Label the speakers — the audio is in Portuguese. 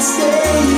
Speaker 1: sei.